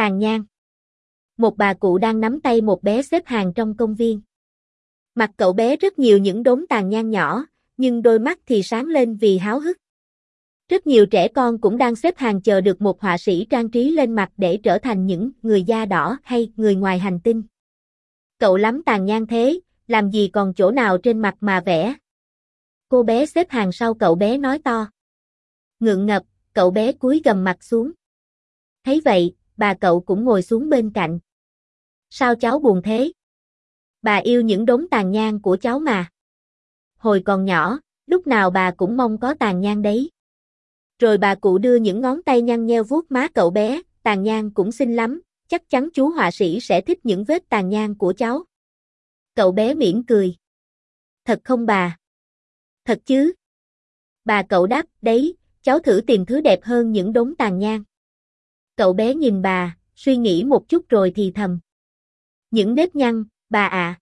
Tàn nhang. Một bà cụ đang nắm tay một bé xếp hàng trong công viên. Mặt cậu bé rất nhiều những đốm tàn nhang nhỏ, nhưng đôi mắt thì sáng lên vì háo hức. Rất nhiều trẻ con cũng đang xếp hàng chờ được một họa sĩ trang trí lên mặt để trở thành những người da đỏ hay người ngoài hành tinh. Cậu lắm tàn nhang thế, làm gì còn chỗ nào trên mặt mà vẽ. Cô bé xếp hàng sau cậu bé nói to. Ngượng ngập, cậu bé cúi gầm mặt xuống. Thấy vậy, bà cậu cũng ngồi xuống bên cạnh. Sao cháu buồn thế? Bà yêu những đống tàn nhang của cháu mà. Hồi còn nhỏ, lúc nào bà cũng mong có tàn nhang đấy. Rồi bà cụ đưa những ngón tay nhăn nheo vuốt má cậu bé, tàn nhang cũng xinh lắm, chắc chắn chú họa sĩ sẽ thích những vết tàn nhang của cháu. Cậu bé mỉm cười. Thật không bà? Thật chứ? Bà cậu đáp, đấy, cháu thử tìm thứ đẹp hơn những đống tàn nhang. Cậu bé nhìn bà, suy nghĩ một chút rồi thì thầm. Những nếp nhăn, bà ạ. À.